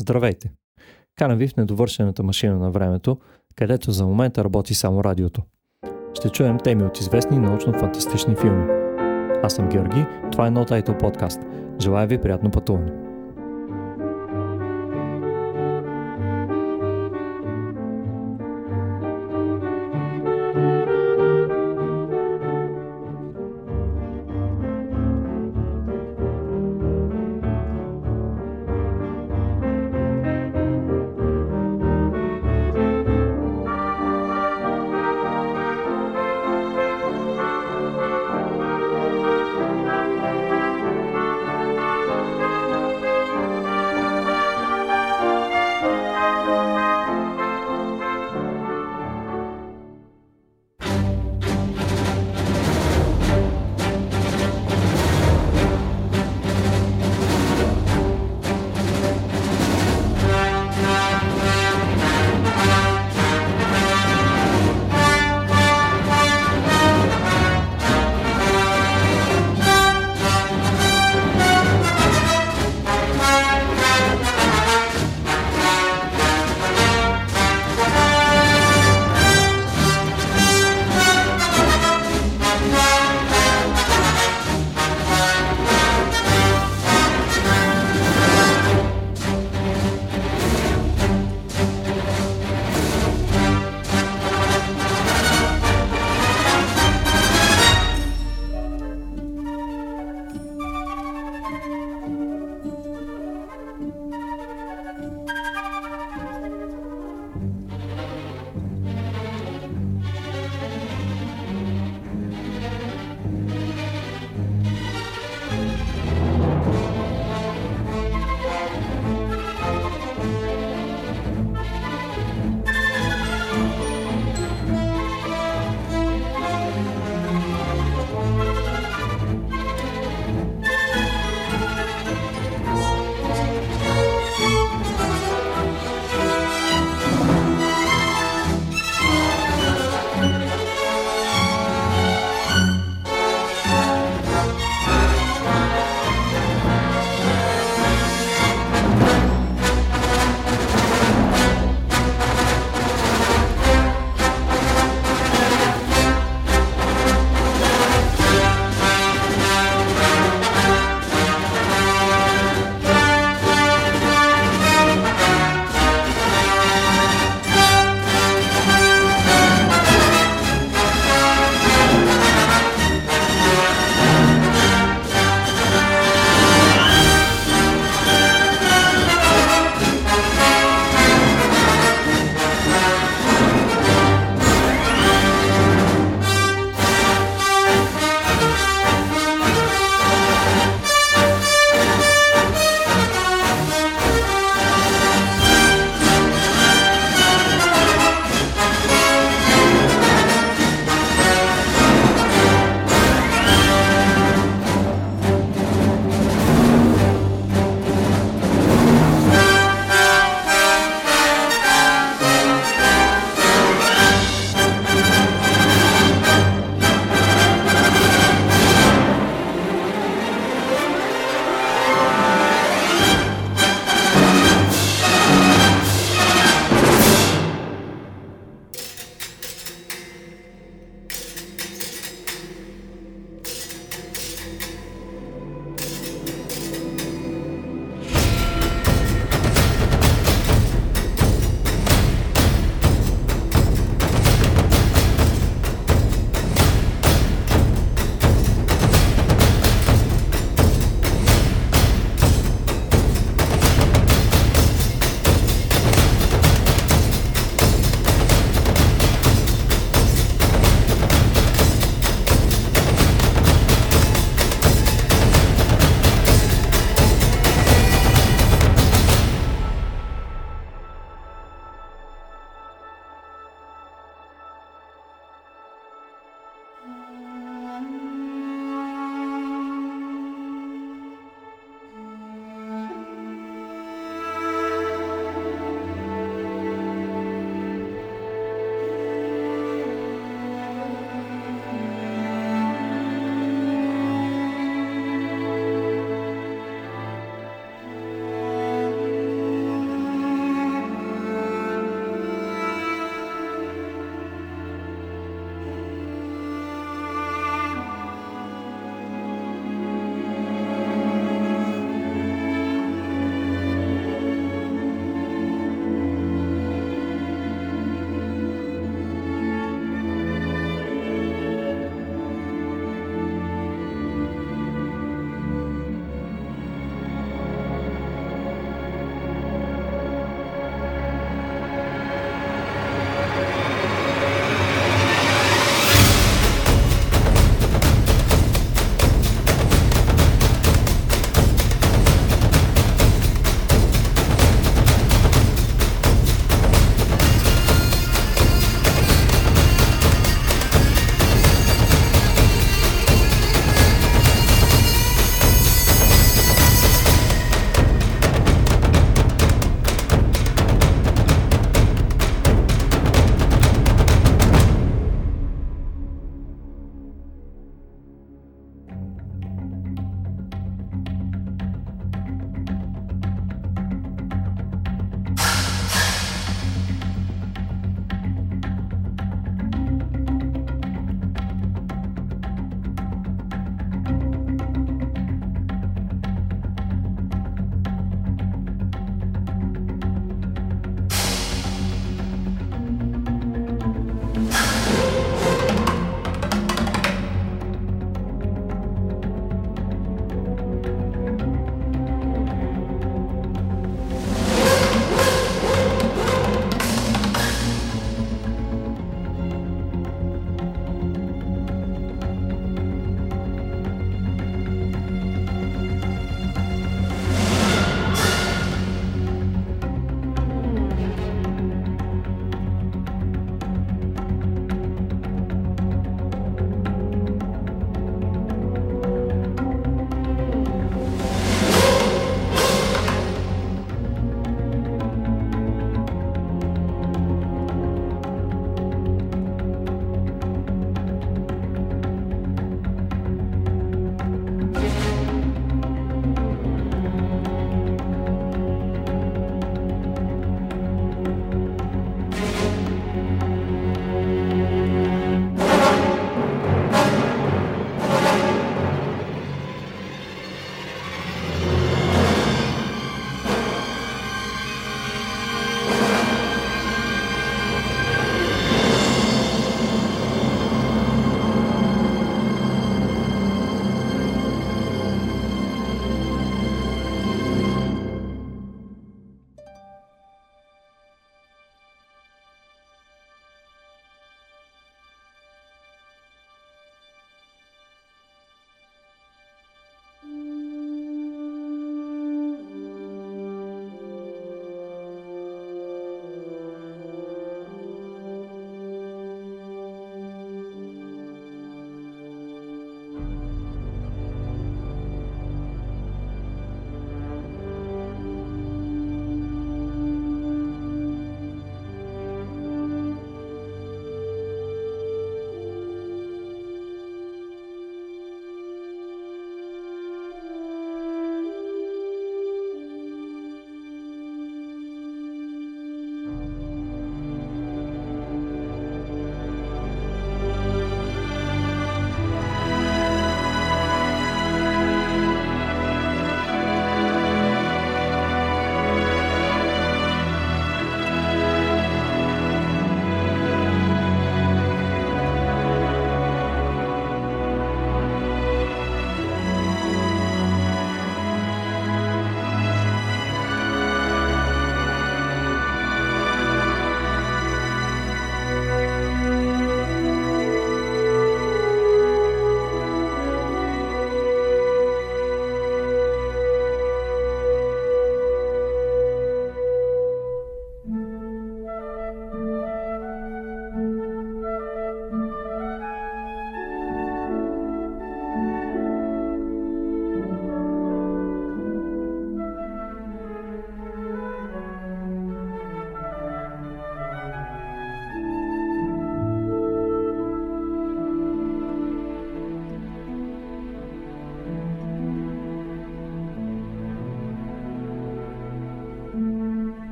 Здравейте! Канам ви в недовършената машина на времето, където за момента работи само радиото. Ще чуем теми от известни научно-фантастични филми. Аз съм Георги, това е No Title Podcast. Желая ви приятно пътуване!